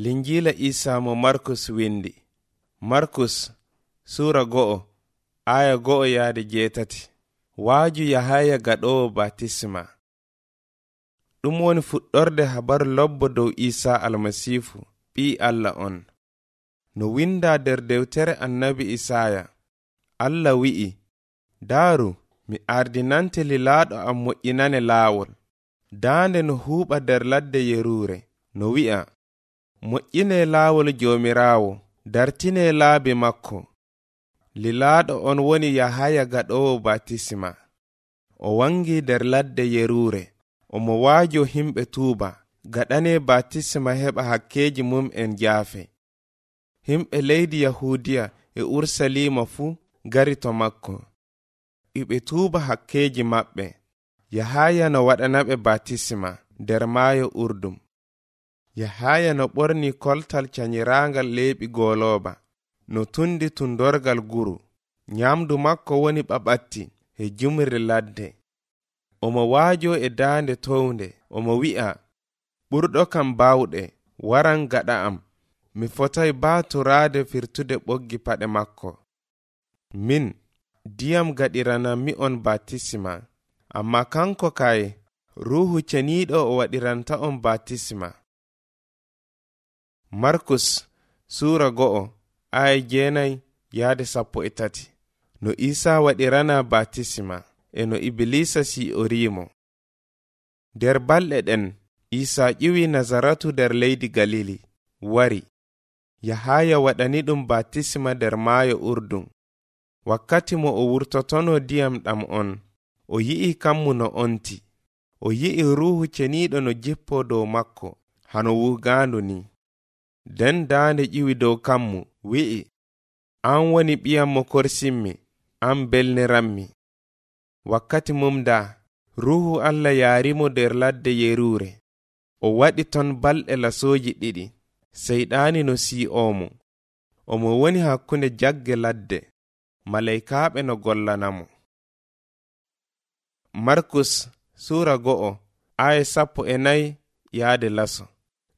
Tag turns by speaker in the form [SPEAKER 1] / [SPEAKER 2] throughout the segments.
[SPEAKER 1] linjila isa mo markus windi markus sura go'o aya go'o yaade jeetati. Waaju yahaya gaɗowo batisma ɗum woni fuɗɗorde habaru lobbo dow isa almasifu ɓi allah on. No winda nder dewtere annabi isaya allah wi'i daaru mi ardinante lilaaɗo am moƴƴinane laawol. Daande no huuɓa nder ladde yeruure. No wi'a moƴƴine laawol joomiraawo dartine laabi makko. Lilaaɗo on woni yahaya gaɗowo batisma o wangi nder ladde yeruure. Omo waajo himɓe tuuba. Gaɗane batisma heɓa hakkeeji mum'en jaafe. Himɓe leydi yahudiya e ursalima fuu gari to makko. Iɓe tuuba hakkeeji maɓɓe. Yahaya no waɗanaɓe batisma nder maayo urdum. yahaya no ɓorni koltal canyirangal leeɓi golooba no tundi tundorgal guru. Nyamdu makko woni ɓaɓatti e jumri ladde. Omo waajo e daande townde omo wi'a ɓurɗo kam baawɗe waran gaɗa am. Mi fotay baaturaade firtude ɓoggi paɗe makko. Min diyam gaɗiranammi on batisima amma kanko kay ruhu ceniiɗo o waɗiranta on batisima markus sura go'o aya jeenayi yahde sappo e tati. No isa waɗirana batisma e no ibilisa si'orimo nder balɗe ɗen isa ƴiwi nazaratu nder leydi galili wari. Yahaya waɗani ɗum batisma nder maayo urdun. Wakkati mo o wurtotono diyam ɗam on o yi'i kammu no onti. O yi'i ruhu ceniiɗo no jippo dow makko hano wugandu ni. nden daande ƴiwi dow kammu wi'i an woni ɓiyam mo korsinmi an belniranmi wakkati mum da ruhu allah yarimo nder ladde yerure o waɗi ton balɗe lasoji ɗiɗi. Seyɗani no si'omo omo woni hakkunde jagge ladde. Malaikaɓe no gollanamo. Markus sura go'o aya sappo e nayi yaade laso.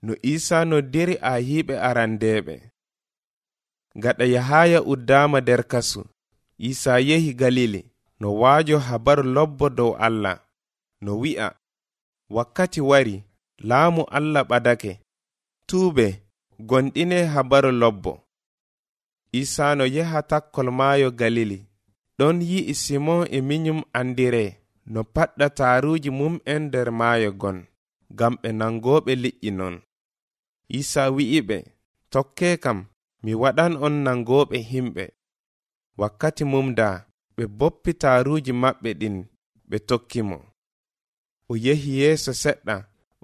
[SPEAKER 1] no isa noddiri a ayiɓe arandeɓe gaɗa yahaya uddama nder kasu. Isa yehi galili no waajo habaru lobbo dow allah. No wi'a wakkati wari laamu allah ɓadake. Tuube gonɗine habaru lobbo. Isa no yaha takkol maayo galili. Ɗon yi'i simon e minyum andire no paɗɗa taaruuji mum'en nder maayo gon ngam ɓe nangoɓe liƴƴi non. isa wi'i ɓe tokke kam mi waɗan on nangoɓe himɓe. Wakkati mumda ɓe boppi taaruuji maɓɓe ɗin ɓe tokki mo. O yehi yeeso seɗɗa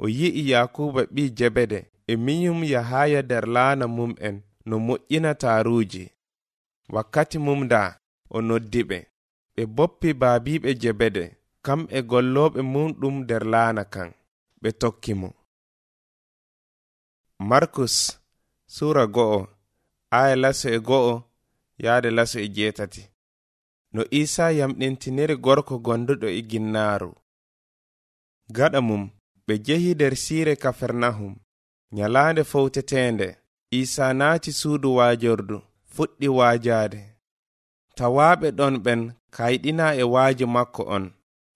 [SPEAKER 1] o yi'i yakuba ɓi jebede e minyum yahaya nder laana mum'en no moƴƴina taaruuji. Wakkati mumda o noddi ɓe ɓe boppi baabiɓe jebede kam e gollooɓe mum ɗum nder laana kan ɓe tokki mo. markus sura go'o aya laso e go'o yahde laso e jeetati. No isa yamɗintiniri gorko gonduɗo e ginnaaru. Gaɗa mum ɓe jehi nder siire kafernahum nyalaande fowteteende. Isa naati suudu waajordu fuɗɗi waajaade. Tawaaɓe ɗon ɓen kayɗina e waajo makko on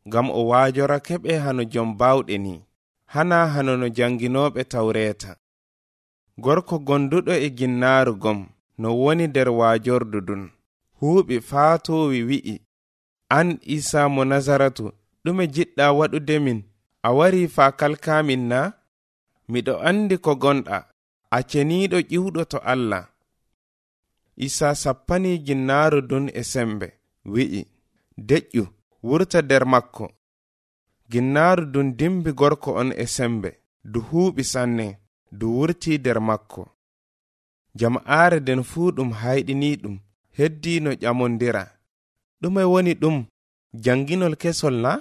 [SPEAKER 1] ngam o waajorake ɓe hano jom baawɗe ni. Hana hano no jannginoɓe tawreeta. gorko gonduɗo e ginnaaru gom no woni nder waajordu ndun huuɓi faatowi wi'i. An isa mo nazaratu ɗume jiɗɗa waɗude min a wari faa kalkamin na miɗo andi ko gonɗa a ceniiɗo ƴiwɗo to allah. Isa sappani ginnaaru dun e sembe wi'i. Deƴƴu wurta nder makko. Ginnaaru dun dimbi gorko on e sembe du huuɓi sanne. du wurti nder makko. Jama'aare nden fuu ɗum hayɗini ɗum heddi no ƴamondira. Ɗume woni ɗum janginol kesol na?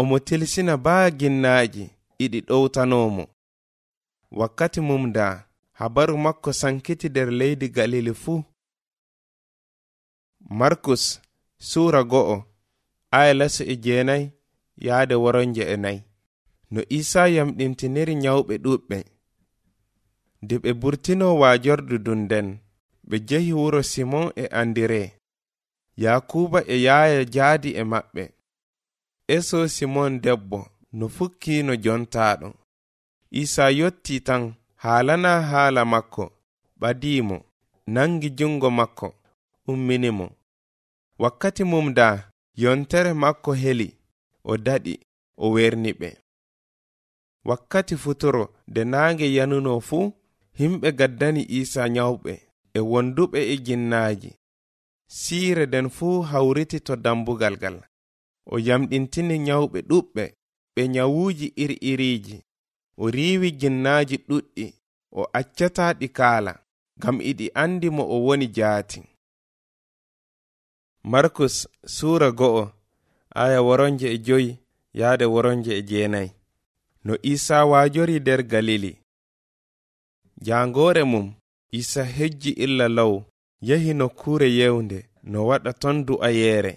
[SPEAKER 1] Omo tilsina baa ginnaaji iɗi ɗowtanomo wakkati mum da habaru makko sankiti nder leydi galili fuu. Markus suura go'o aya laso e jeenayi yahde woronje e nayi no isaa yamɗintiniri nyawɓe ɗuɗɓe nde ɓe burtino waajordu dun nden ɓe jehi wuro simon e andire yakuba e yaaya jaadi e maɓɓe. Eso simon debbo no fukkino jontaɗo. Isa yotti tan haalana haala makko ɓadimo nangi jungo makko umminimo wakkati mum da yontere makko heli o daɗi o werni ɓe. Wakkati futuro de naange yanuno fuu himɓe gaddani isa nyawɓe e wonduɓe e jinnaaji. Siire nden fuu hawriti to dambugal ngal. O yamɗintini nyawɓe ɗuɓɓe ɓe nyawuuji iri iriiji o riiwi jinnaaji ɗuɗɗi o accata ɗi kaala ngam iɗi anndi mo o woni jaati. Markus suura go'o aya woronje e joyi yahde woronje e jeenayi. No isaa waajori nder galili. jaangoore mum isa hejji illa law yahi nokkuure yewnde no waɗa ton du'ayeere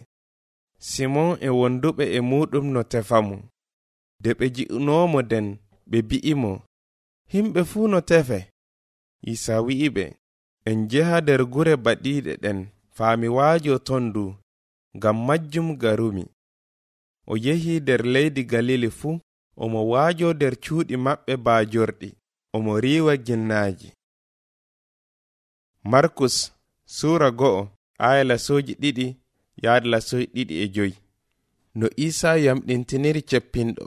[SPEAKER 1] simon e wonduɓe e muɗum no tefa mo de ɓe ji'nomo den ɓe bi'imo himɓe fuu no tefe. Isa wi'iɓe en jeha nder gure baɗiiɗe ɗen faami waajo ton du ngam majjum garumi. O yehi nder leydi galili fuu omo waajo nder cuuɗi maɓɓe baajorɗi omo riiwa ginnaaji. Markus suura go'o aya lasoji ɗiɗi yahde lasoji ɗiɗi e joyi. No isaa yamɗintiniri ceppinɗo.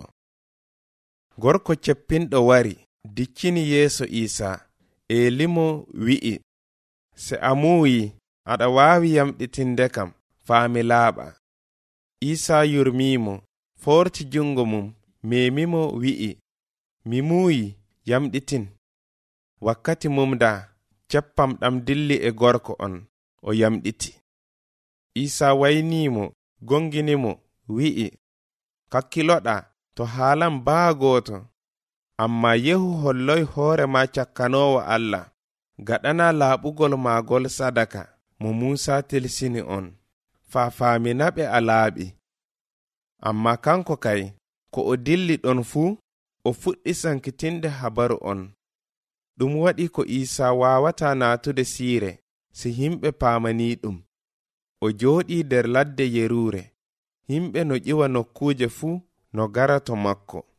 [SPEAKER 1] Gorko ceppinɗo wari diccini yeeso isaa e limo wi'i. Se a muuyi aɗa waawi yamɗitinde kam faa mi laaɓa. Isaa yurmiimo forti jungo mum memimo wi'i. Mi muuyi yamɗitin. Wakkati mumda ceppam ɗam dilli e gorko on o yamɗiti. Isa waynimo gonginimo wi'i. Kakkiloɗa to haalan baa gooto amma yehu holloy hoore ma cakkanowo allah. Gaɗana laaɓugol maagol sadaka mo musa telsini on. Faa faaminaɓe a laaɓi amma kanko kay ko o dilli ɗon fuu o fuɗɗi sankitinde habaru on. Ɗum waɗi ko isa wawata natude siire si himɓe pamani ɗum. O joɗi nder ladde yerure himɓe no ƴiwa nokkuje fuu no garato makko.